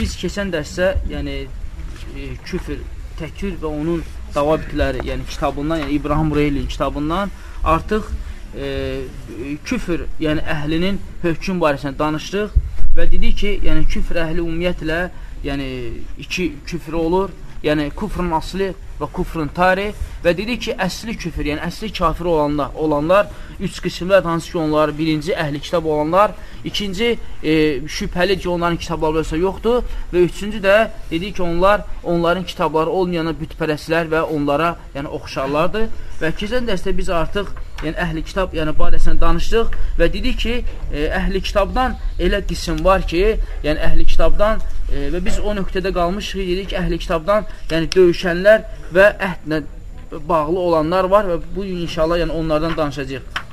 biz keçən dərsdə, yəni e, küfr, təkvir və onun davabitləri, yəni kitabından, yəni İbrahim Reylin kitabından artıq e, küfr, yəni əhlinin hökm barəsində danışdıq və dedik ki, yəni küfr əhli ümumiyyətlə, yəni iki küfr olur, yəni kufrun asli və kufrun tari və dedik ki, əsli küfür, yəni əsli kafir olanlar, olanlar üç qismlər hansı ki, onlar birinci əhli kitab olanlar, ikinci e, şübhəli ki, onların kitabları olsa yoxdur və üçüncü də dedik ki, onlar onların kitabları olmayana bütpərəslər və onlara yəni oxşarlardır və keçən dərsdə biz artıq yəni əhli kitab yəni barəsində danışdıq və dedik ki, e, əhli kitabdan elə qism var ki, yəni əhli kitabdan e, və biz o nöqtədə qalmışıq, dedik ki, əhli kitabdan yəni döyüşənlər və əhdlə bağlı olanlar var və bu gün inşallah yəni onlardan danışacağıq.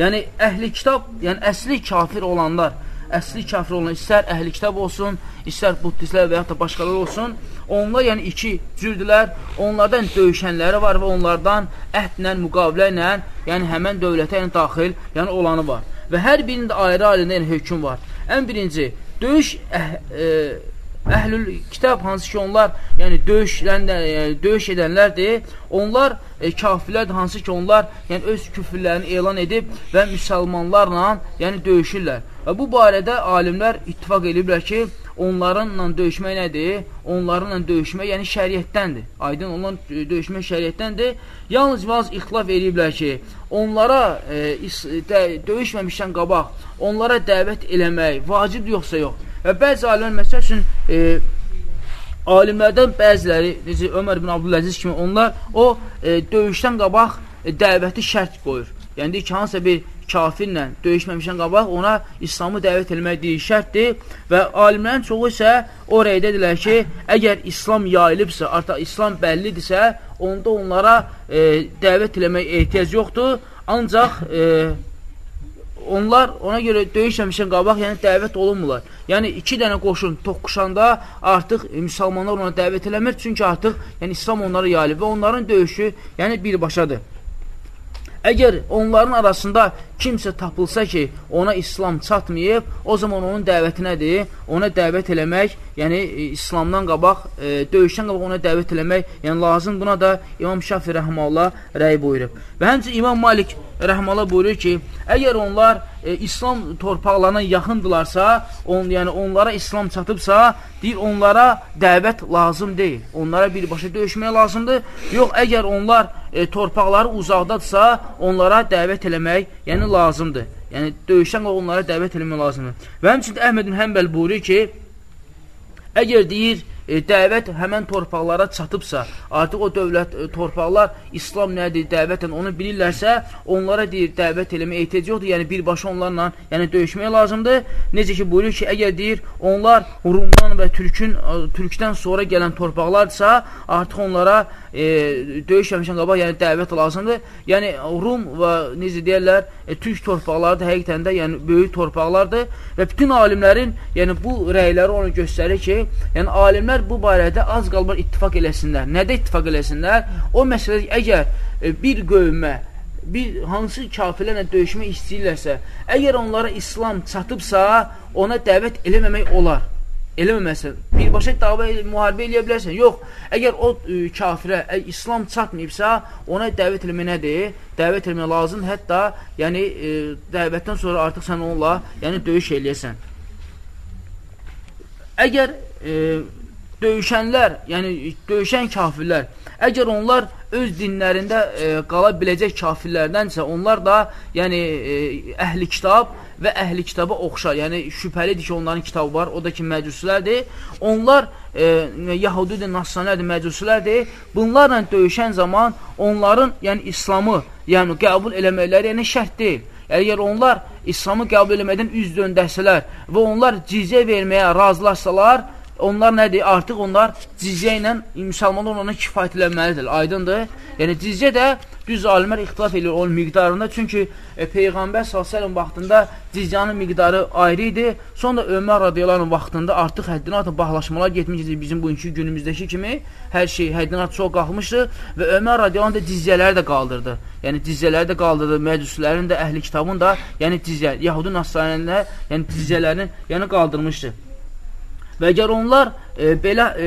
Yəni əhli kitab, yəni əsli kafir olanlar, əsli kafir olan istər əhli kitab olsun, istər buddistlər və yaxud da başqaları olsun, onlar yəni iki cürdülər, onlardan döyüşənləri var və onlardan əhdlə, müqavilə ilə, yəni həmən dövlətə yəni daxil, yəni olanı var. Və hər birində ayrı-ayrı yəni hökm var. Ən birinci, döyüş əh, e, əhlül kitab hansı ki onlar yəni döyüşlən yəni, döyüş edənlərdir. Onlar e, kafirlərdir hansı ki onlar yəni öz küfrlərini elan edib və müsəlmanlarla yəni döyüşürlər. Və bu barədə alimlər ittifaq ediblər ki, onlarınla döyüşmək nədir? Onlarınla döyüşmək, yəni şəriətdəndir. Aydın onlarla döyüşmək şəriətdəndir. Yalnız vaz ixtilaf ediblər ki, onlara e, də, döyüşməmişdən qabaq onlara dəvət eləmək vacibdir yoxsa yox? Və bəzi alimlər, məsəl üçün, e, alimlərdən bəziləri, necə Ömər ibn Abdüləziz kimi, onlar o e, döyüşdən qabaq e, dəvəti şərt qoyur. Yəni, ki, hansısa bir kafirlə döyüşməmişdən qabaq ona İslamı dəvət eləmək deyir şərtdir və alimlərin çoxu isə o rəydədirlər ki, əgər İslam yayılıbsa, artıq İslam bəllidirsə, onda onlara e, dəvət eləmək ehtiyac yoxdur, ancaq e, onlar ona görə döyüşləmişən qabaq, yəni dəvət olunmurlar. Yəni iki dənə qoşun toqquşanda artıq müsəlmanlar ona dəvət eləmir, çünki artıq yəni İslam onları yayılıb və onların döyüşü yəni birbaşadır. Əgər onların arasında kimsə tapılsa ki, ona İslam çatmayıb, o zaman onun dəvəti nədir? Ona dəvət eləmək, yəni İslamdan qabaq, e, döyüşdən qabaq ona dəvət eləmək, yəni lazım buna da İmam Şafi rəhməllah rəy buyurub. Və həmçə İmam Malik rəhməllah buyurur ki, əgər onlar e, İslam torpaqlarına yaxındılarsa, on, yəni onlara İslam çatıbsa, deyir onlara dəvət lazım deyil. Onlara birbaşa döyüşmək lazımdır. Yox, əgər onlar e, torpaqları uzaqdadırsa, onlara dəvət eləmək, yəni lazımdır. Yəni döyüşən onlara dəvət eləmək lazımdır. Və həmçində Əhməd bin Həmbəl buyurur ki, əgər deyir e, dəvət həmən torpaqlara çatıbsa, artıq o dövlət e, torpaqlar İslam nədir, dəvətən onu bilirlərsə, onlara deyir, dəvət eləmə ehtiyac yoxdur, yəni birbaşa onlarla yəni döyüşmək lazımdır. Necə ki, buyurur ki, əgər deyir, onlar Rumdan və Türkün, Türkdən sonra gələn torpaqlardırsa, artıq onlara e, döyüşməmişən qabaq yəni dəvət lazımdır. Yəni Rum və necə deyərlər, e, Türk torpaqları da həqiqətən də yəni böyük torpaqlardır və bütün alimlərin yəni bu rəyləri onu göstərir ki, yəni alimlər alimlər bu barədə az qalmır ittifak eləsinlər. Nədə ittifak eləsinlər? O məsələdə əgər e, bir qövmə bir hansı kafirlərlə döyüşmək istəyirlərsə, əgər onlara İslam çatıbsa, ona dəvət eləməmək olar. Eləməməsən. Birbaşa dava müharibə eləyə bilərsən. Yox, əgər o ə, e, kafirə ə, İslam çatmayıbsa, ona dəvət eləmək nədir? Dəvət eləmək lazım. Hətta, yəni ə, e, dəvətdən sonra artıq sən onunla, yəni döyüş eləyəsən. Əgər ə, döyüşənlər, yəni döyüşən kafirlər, əgər onlar öz dinlərində e, qala biləcək kafirlərdənsə, onlar da yəni e, əhli kitab və əhli kitaba oxşar. Yəni şübhəlidir ki, onların kitabı var, o da ki məcuslərdir. Onlar e, Yahudidir, Nasranlərdir, məcuslərdir. Bunlarla döyüşən zaman onların yəni İslamı, yəni qəbul eləməkləri yəni şərt deyil. Əgər onlar İslamı qəbul eləməkdən üz döndərsələr və onlar cizyə verməyə razılaşsalar, onlar nədir? Artıq onlar cizyə ilə müsəlmanlar ona kifayətlənməlidir. Aydındır? Yəni cizyə də düz alimlər ixtilaf edir onun miqdarında. Çünki e, Peyğəmbər s.ə.v vaxtında cizyənin miqdarı ayrı idi. Sonra Ömər radiyaların vaxtında artıq həddini artıq bağlaşmalar getmişdi bizim bugünkü günümüzdəki kimi. Hər şey həddini artıq çox qalxmışdı və Ömər radiyalan da cizyələri də qaldırdı. Yəni cizyələri də qaldırdı, məcuslərin də, əhli kitabın da, yəni cizyə, Yahudi nasranində, yəni cizyələrini yəni qaldırmışdı. Və əgər onlar e, belə e,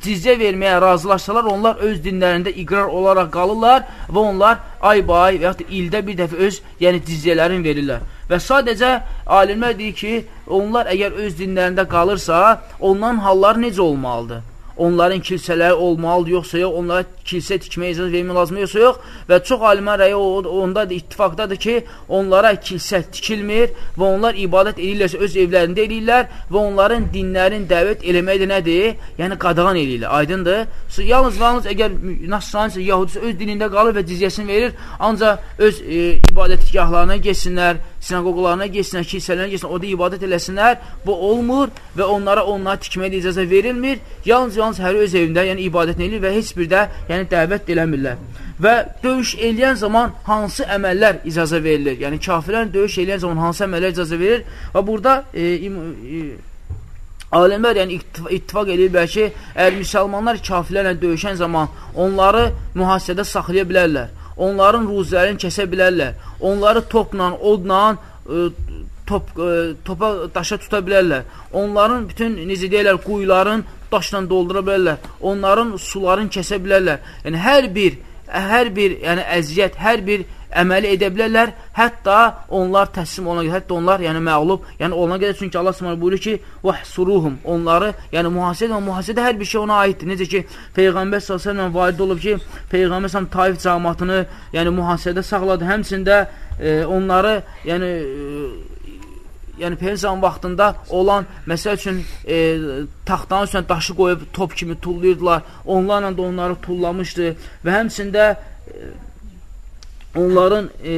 cizyə verməyə razılaşsalar, onlar öz dinlərində iqrar olaraq qalırlar və onlar ay-bay və yaxud ildə bir dəfə öz yəni cizyələrini verirlər. Və sadəcə alimlər deyir ki, onlar əgər öz dinlərində qalırsa, onların halları necə olmalıdır? Onların kilsələri olmalıdır, yoxsa yox, onlara kilsə tikməyə icazə vermək lazım yoxsa yox və çox alimlər rəyi ondadır, ittifaqdadır ki, onlara kilsə tikilmir və onlar ibadət edirlərsə öz evlərində edirlər və onların dinlərin dəvət eləmək də nədir? Yəni qadağan edirlər, aydındır? Yalnız yalnız əgər Nasransə, Yahudisi öz dinində qalır və cizyəsini verir, ancaq öz e, ibadətgahlarına geçsinlər, sinagoglarına geçsinlər, kilsələrine geçsinlər, orada ibadət eləsinlər, bu olmur və onlara onlara tikməyə icazə verilmir. Yalnız yalnız hər öz evində, yəni ibadət edir və heç bir də yəni dəvət eləmirlər. Və döyüş eləyən zaman hansı əməllər icazə verilir? Yəni kafirlərin döyüş eləyən zaman hansı əməllər icazə verilir? Və burada e, e, alimlər yəni ittifaq edirlər ki, əgər müsəlmanlar kafirlərlə döyüşən zaman onları mühasirədə saxlaya bilərlər onların ruzlərini kəsə bilərlər, onları topla, odla, e, top, e, topa daşa tuta bilərlər, onların bütün, necə deyərlər, quyuların daşla doldura bilərlər, onların sularını kəsə bilərlər. Yəni, hər bir, hər bir yəni, əziyyət, hər bir əməli edə bilərlər, hətta onlar təslim olana qədər, hətta onlar yəni məğlub, yəni olana qədər, çünki Allah Subhanahu buyurur ki, "Vahsuruhum" onları, yəni mühasirə və mühasirə hər bir şey ona aiddir. Necə ki, Peyğəmbər sallallahu əleyhi varid olub ki, Peyğəmbər sallallahu Taif cəmaatını, yəni mühasirədə saxladı. Həmçində e, onları, yəni e, yəni Peyğəmbər vaxtında olan məsəl üçün e, taxtanın üstünə daşı qoyub top kimi tullayırdılar. Onlarla da onları tullamışdı və həmçində e, onların e,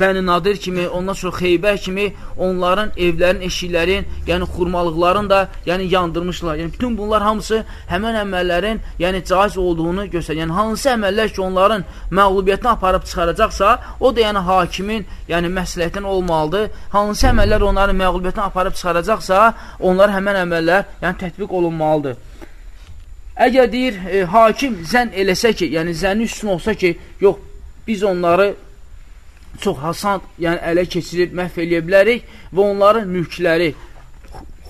Bəni Nadir kimi, ondan sonra Xeybər kimi onların evlərin, eşiklərin, yəni xurmalıqların da yəni yandırmışlar. Yəni bütün bunlar hamısı həmən əməllərin yəni caiz olduğunu göstərir. Yəni hansı əməllər ki, onların məğlubiyyətini aparıb çıxaracaqsa, o da yəni hakimin yəni məsləhətin olmalıdır. Hansı əməllər onların məğlubiyyətini aparıb çıxaracaqsa, onlar həmən əməllər yəni tətbiq olunmalıdır. Əgər deyir, e, hakim zən eləsə ki, yəni zənni üstün olsa ki, yox, biz onları çox hasant, yəni ələ keçirib məhv eləyə bilərik və onların mülkləri,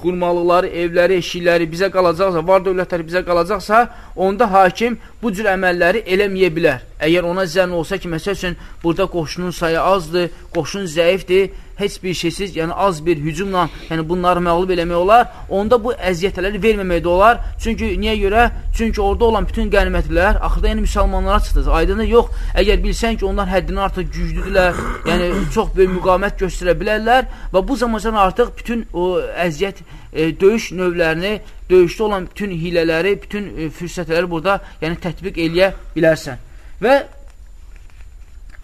xurmalıqları, evləri, eşikləri bizə qalacaqsa, var dövlətləri bizə qalacaqsa, onda hakim bu cür əməlləri eləməyə bilər. Əgər ona zənn olsa ki, məsəl üçün, burada qoşunun sayı azdır, qoşun zəifdir, heç bir şeysiz, yəni az bir hücumla, yəni bunları məğlub eləmək olar, onda bu əziyyətləri verməmək də olar. Çünki niyə görə? Çünki orada olan bütün qənimətlər axırda yəni müsəlmanlara çıxdı. Aydındır? Yox, əgər bilsən ki, onlar həddindən artıq güclüdürlər, yəni çox böyük müqamət göstərə bilərlər və bu zamancan artıq bütün o əziyyət e, döyüş növlərini, döyüşdə olan bütün hilələri, bütün e, fürsətləri burada yəni tətbiq eləyə bilərsən. Və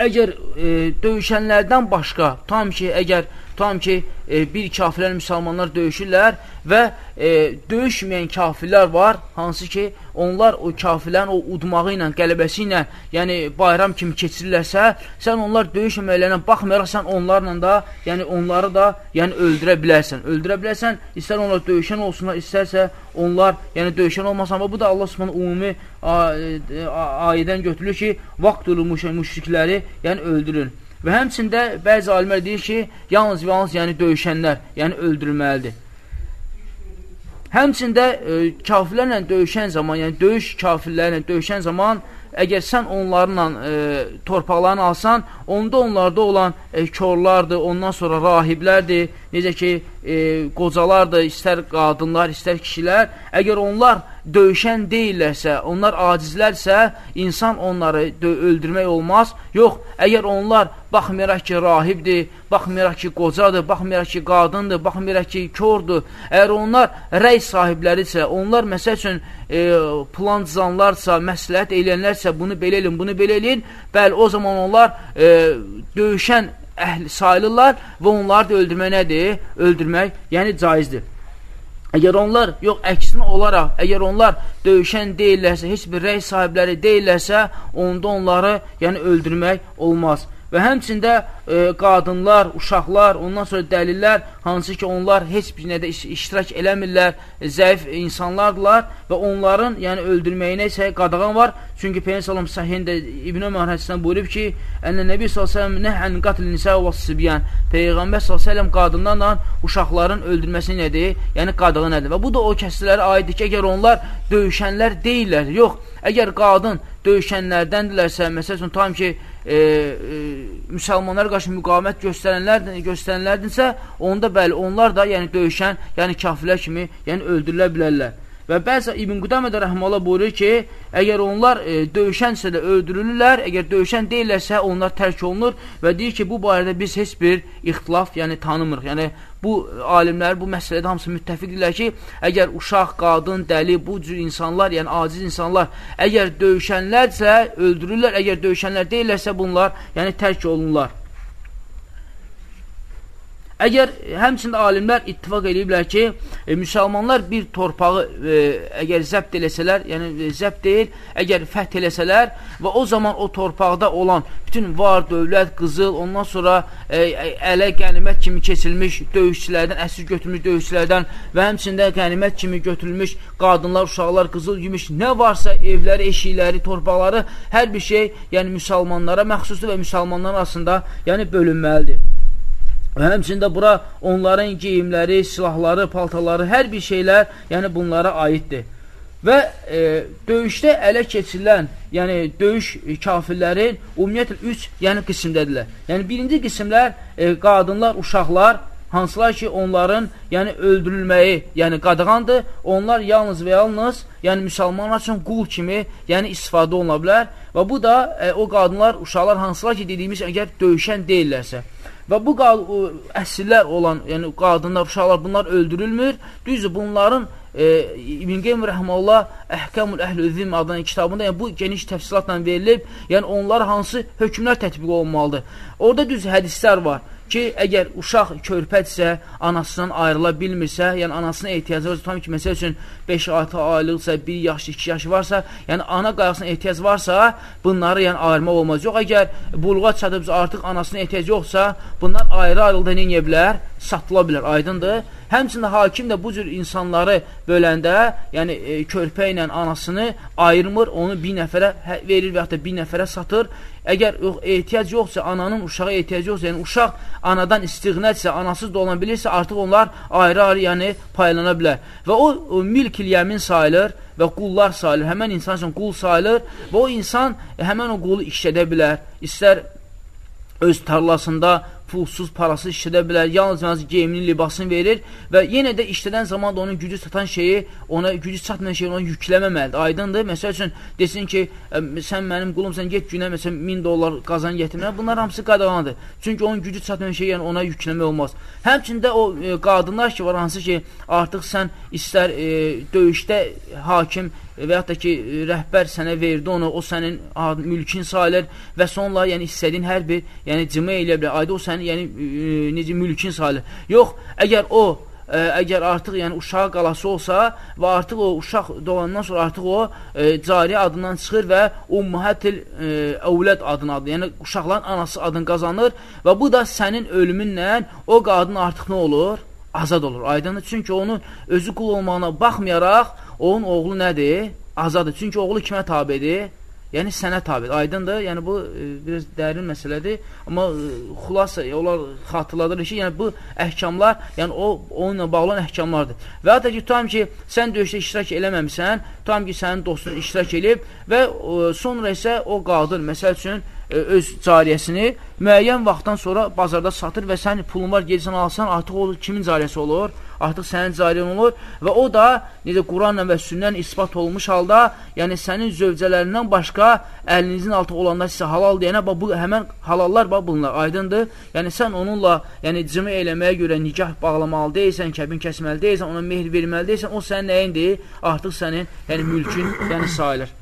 əgər e, döyüşənlərdən başqa, tam ki, əgər tam ki, e, bir kafirlər müsəlmanlar döyüşürlər və e, döyüşməyən kafirlər var, hansı ki, onlar o kafirlərin o udmağı ilə, qələbəsi ilə, yəni bayram kimi keçirirlərsə, sən onlar döyüşməməklərinə baxmayaraq, sən onlarla da, yəni onları da yəni öldürə bilərsən. Öldürə bilərsən, istər onlar döyüşən olsunlar, istərsə onlar yəni döyüşən olmasın. Və bu da Allah Subhanahu ümumi e, ayədən götürülür ki, vaxtulu müşrikləri yəni öldürün. Və həmçində bəzi alimlər deyir ki, yalnız və yalnız yəni döyüşənlər, yəni öldürülməlidir. Həmçində e, kafirlərlə döyüşən zaman, yəni döyüş kafirlərlə döyüşən zaman əgər sən onlarla e, torpaqlarını alsan, onda onlarda olan e, körlardır, ondan sonra rahiblərdir, necə ki, e, qocalardır, istər qadınlar, istər kişilər, əgər onlar döyüşən deyillərsə, onlar acizlərsə, insan onları öldürmək olmaz. Yox, əgər onlar baxmayaraq ki, rahibdir, baxmayaraq ki, qocadır, baxmayaraq ki, qadındır, baxmayaraq ki, kördür, əgər onlar rəy sahibləridirsə, onlar məsəl üçün e, plan cızanlarsa, məsləhət eləyənlərsə, bunu belə elin, bunu belə elin, bəli, o zaman onlar e, döyüşən əhli sayılırlar və onları da öldürmək nədir? Öldürmək, yəni caizdir. Əgər onlar, yox, əksinə olaraq, əgər onlar döyüşən deyillərsə, heç bir rəy sahibləri deyillərsə, onda onları yəni öldürmək olmaz. Və həmçində e, qadınlar, uşaqlar, ondan sonra dəlillər, hansı ki, onlar heç bir nədə iş iştirak eləmirlər, e, zəif insanlardılar və onların yəni, öldürməyinə isə qadağan var. Çünki Peyyən Salam səhiyində İbn Ömər hədisindən buyurub ki, Ənə Nəbi s.ə.v nəhən qatl nisə və sibyan Peyğəmbər s.ə.v qadınlarla uşaqların öldürməsi nədir? Yəni, qadığı nədir? Və bu da o kəslərə aiddir ki, əgər onlar döyüşənlər deyirlər, yox, əgər qadın döyüşənlərdəndirlərsə, məsəl üçün, tam ki, e, e, müsəlmanlara qarşı müqamət göstərənlər, göstərənlərdinsə, onda bəli, onlar da yəni döyüşən, yəni kafirlər kimi yəni öldürülə bilərlər. Və bəzi İbn Qudamə də rəhmələ buyurur ki, əgər onlar e, döyüşənsə də öldürülürlər, əgər döyüşən deyirlərsə, onlar tərk olunur və deyir ki, bu barədə biz heç bir ixtilaf, yəni tanımırıq. Yəni, bu alimlər bu məsələdə hamısı müttəfiqdirlər ki, əgər uşaq, qadın, dəli, bu cür insanlar, yəni aciz insanlar, əgər döyüşənlərsə öldürürlər, əgər döyüşənlər deyirlərsə bunlar, yəni tərk olunurlar. Əgər həmçində alimlər ittifaq ediblər ki, e, müsəlmanlar bir torpağı e, əgər zəbt eləsələr, yəni e, zəbt deyil, əgər fəth eləsələr və o zaman o torpaqda olan bütün var, dövlət, qızıl, ondan sonra e, ələ qənimət kimi keçilmiş döyüşçülərdən, əsir götürmüş döyüşçülərdən və həmçində qənimət kimi götürülmüş qadınlar, uşaqlar, qızıl, gümüş, nə varsa evləri, eşikləri, torpaqları, hər bir şey, yəni müsəlmanlara məxsusdur və müsəlmanların arasında yəni bölünməlidir. Və həmçində bura onların geyimləri, silahları, paltaları, hər bir şeylər, yəni bunlara aiddir. Və e, döyüşdə ələ keçirilən, yəni döyüş kafirlərin ümumiyyətlə 3 yəni qismdədirlər. Yəni birinci qismlər e, qadınlar, uşaqlar, hansılar ki, onların yəni öldürülməyi, yəni qadağandır. Onlar yalnız və yalnız yəni müsəlmanlar üçün qul kimi, yəni istifadə oluna bilər. Və bu da e, o qadınlar, uşaqlar hansılar ki, dediyimiz əgər döyüşən deyillərsə. Və bu əsirlər olan, yəni qadınlar, uşaqlar bunlar öldürülmür. Düzdür, bunların e, İbn Qeym Rəhməllah Əhkamul Əhl-i Zim adına kitabında yəni, bu geniş təfsilatla verilib, yəni onlar hansı hökmlər tətbiq olunmalıdır. Orada düz hədislər var ki, əgər uşaq körpətsə, anasından ayrıla bilmirsə, yəni anasına ehtiyacı varsa, tam ki, məsəl üçün 5-6 aylıqsa, 1 yaş, 2 yaş varsa, yəni ana qayğısına ehtiyac varsa, bunları yəni ayırmaq olmaz. Yox, əgər buluğa çatıbsa, artıq anasına ehtiyac yoxsa, bunlar ayrı-ayrılıqda nə bilər? Satıla bilər, aydındır. Həmçində hakim də bu cür insanları böləndə, yəni e, körpə ilə anasını ayırmır, onu bir nəfərə hə, verir və ya da bir nəfərə satır. Əgər yox, ehtiyac yoxsa, ananın uşağa ehtiyacı yoxsa, yəni uşaq anadan istiğnətsə, anasız da olan bilirsə, artıq onlar ayrı-ayrı yəni paylana bilər. Və o, o milk iliyəmin sayılır və qullar sayılır. Həmən insan üçün qul sayılır və o insan həmən o qulu işlədə bilər. İstər öz tarlasında pulsuz, parasız işlədə bilər, yalnız yalnız geyimini, libasını verir və yenə də işlədən zaman da onun gücü çatan şeyi, ona gücü çatmayan şeyi ona yükləməməlidir. Aydındır. Məsəl üçün desin ki, sən mənim qulumsan, get günə məsələn 1000 dollar qazan gətirmə. Bunlar hamısı qadağandır. Çünki onun gücü çatmayan şeyi yəni ona yükləmək olmaz. Həmçində o e, qadınlar ki var, hansı ki artıq sən istər e, döyüşdə hakim və yaxud da ki, rəhbər sənə verdi onu, o sənin mülkin sayılır və sonla, yəni istədiyin hər bir, yəni cimə elə bilər, ayda o sənin, yəni e, necə mülkin sayılır. Yox, əgər o ə, e, əgər artıq yəni uşaq qalası olsa və artıq o uşaq doğandan sonra artıq o e, cari adından çıxır və Ummuhatil e, Əvlad adını adı, yəni uşaqların anası adını qazanır və bu da sənin ölümünlə o qadın artıq nə olur? Azad olur. Aydındır. Çünki onun özü qul olmağına baxmayaraq onun oğlu nədir? Azadır. Çünki oğlu kimə tabidir? Yəni sənə tabidir. Aydındır? Yəni bu e, biraz dərin məsələdir. Amma e, xulasa e, onlar xatırladır ki, yəni bu əhkamlar, yəni o onunla bağlı olan əhkamlardır. Və hətta ki, tutam ki, sən döyüşdə iştirak eləməmisən, tutam ki, sənin dostun iştirak eləyib və e, sonra isə o qadın, məsəl üçün, öz cariyəsini müəyyən vaxtdan sonra bazarda satır və sən pulun var, gelsən alsan, artıq o kimin cariyəsi olur? Artıq sənin cariyən olur və o da necə Quranla və sünnən ispat olmuş halda, yəni sənin zövcələrindən başqa əlinizin altı olanlar sizə halal deyənə, bu həmən halallar bax bunlar aydındır. Yəni sən onunla, yəni cimə eləməyə görə nikah bağlamalı deyilsən, kəbin kəsməli deyilsən, ona mehr verməli deyilsən, o sənin nəyindir? Artıq sənin yəni mülkün yəni sayılır.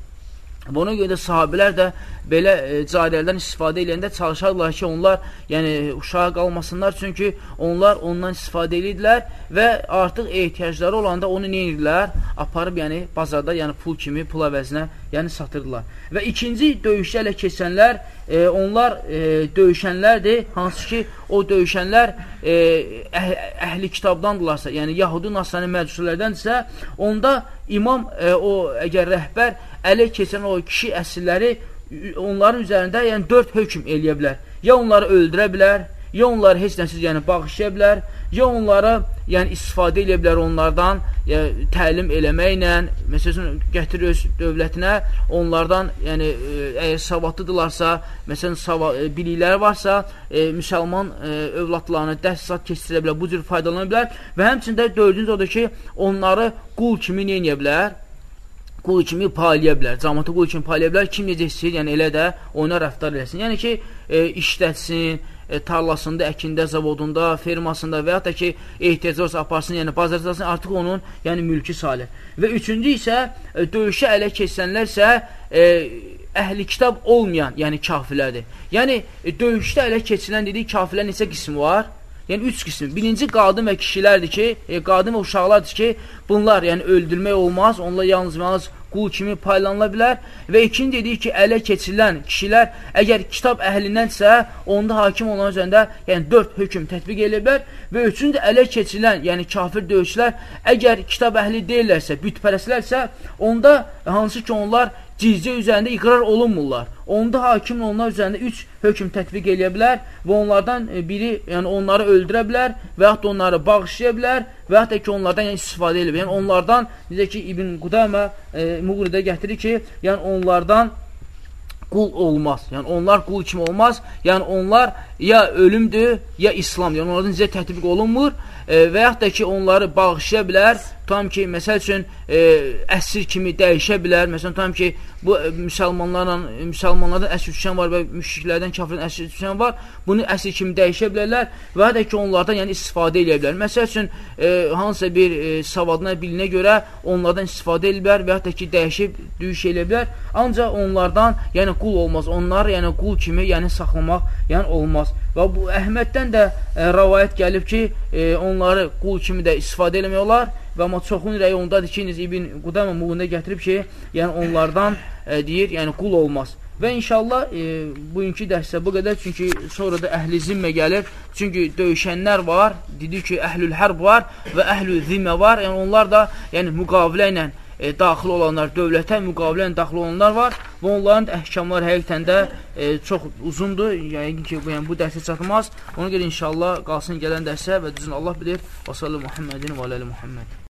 Ona görə də sahabilər də belə e, cariyələrdən istifadə edəndə çalışarlar ki, onlar yəni uşağa qalmasınlar, çünki onlar ondan istifadə edirdilər və artıq ehtiyacları olanda onu nə edirlər? Aparıb, yəni bazarda, yəni pul kimi, pul əvəzinə, yəni satırdılar. Və ikinci döyüşdə ələ keçənlər, e, onlar e, döyüşənlərdir, hansı ki, o döyüşənlər e, əh əhli kitabdandırlarsa, yəni Yahudi Nasrani məcuslərdəndirsə, onda imam, e, o əgər rəhbər ələ keçən o kişi əsirləri onların üzərində yəni dörd hökm eləyə bilər. Ya onları öldürə bilər, ya onları heç nəsiz yəni bağışlaya bilər, ya onları yəni istifadə edə bilər onlardan, yəni, təlim eləməklə, məsələn, gətirir öz dövlətinə, onlardan, yəni, e, əgər savadlıdırlarsa, məsələn, savad, e, bilikləri varsa, e, müsəlman e, övladlarını dərsat keçirə bilər, bu cür faydalana bilər və həmçində dördüncü odur ki, onları qul kimi neyə bilər? Qul kimi payləyə bilər, cəmatı qul kimi payləyə bilər, kim necə istəyir, yəni elə də oyuna rəftar eləsin. Yəni ki, e, işlətsin, e, tarlasında, əkində, zavodunda, fermasında və yaxud da ki, ehtiyacı olsa aparsın, yəni bazarcasın, artıq onun yəni mülki salih. Və üçüncü isə e, döyüşə ələ keçsənlər isə e, əhli kitab olmayan, yəni kafirlərdir. Yəni e, döyüşdə ələ keçilən dedik, kafirlər neçə qismi var? Yəni üç qism. Birinci qadın və kişilərdir ki, e, qadın və uşaqlardır ki, bunlar yəni öldürmək olmaz. Onlar yalnız və yalnız qul kimi paylanıla bilər və ikinci dedik ki, ələ keçirilən kişilər əgər kitab əhlindənsə, onda hakim olan üzərində yəni dörd hökm tətbiq edə bilər və üçüncü ələ keçirilən, yəni kafir döyüşlər əgər kitab əhli deyirlərsə, bütpərəslərsə, onda hansı ki onlar cizcə üzərində iqrar olunmurlar. Onda hakim onlar üzərində üç hökm tətbiq edə bilər və onlardan e, biri, yəni onları öldürə bilər və yaxud da onları bağışlaya bilər və yaxud da ki, onlardan yəni, istifadə edə bilər. Yəni onlardan, necə ki, İbn Qudamə e, Muğridə gətirir ki, yəni onlardan qul olmaz. Yəni onlar qul kimi olmaz. Yəni onlar ya ölümdür, ya İslam. Yəni onlardan necə tətbiq olunmur e, və yaxud da ki, onları bağışlaya bilər tam ki, məsəl üçün, e, əsir kimi dəyişə bilər. Məsələn, tam ki, bu e, müsəlmanlarla, müsəlmanlardan əsir düşən var və müşriklərdən, kafirin əsir düşən var. Bunu əsir kimi dəyişə bilərlər və da ki, onlardan yəni istifadə edə bilər. Məsəl üçün, e, hansısa bir e, savadına, bilinə görə onlardan istifadə edə bilər və da ki, dəyişib düyüş edə bilər. Ancaq onlardan, yəni qul olmaz. Onlar, yəni qul kimi, yəni saxlamaq, yəni olmaz. Və bu Əhməddən də e, rəvayət gəlib ki, e, onları qul kimi də istifadə eləmək olar və amma çoxun rəyi ondadır ki, İbn Qudamə Muğunda gətirib ki, yəni onlardan e, deyir, yəni qul olmaz. Və inşallah e, bugünkü dərsə bu qədər, çünki sonra da əhl-i zimmə gəlir. Çünki döyüşənlər var, dedi ki, əhlül hərb var və əhlül zimmə var. Yəni onlar da yəni müqavilə ilə e, daxil olanlar, dövlətə müqavilə ilə daxil olanlar var və onların əhkamları həqiqətən də e, çox uzundur. Yəni ki, bu, yəni, bu dərsə çatmaz. Ona görə inşallah qalsın gələn dərsə və düzün Allah bilir. Və sallallahu Muhammedin və aləli Muhammed.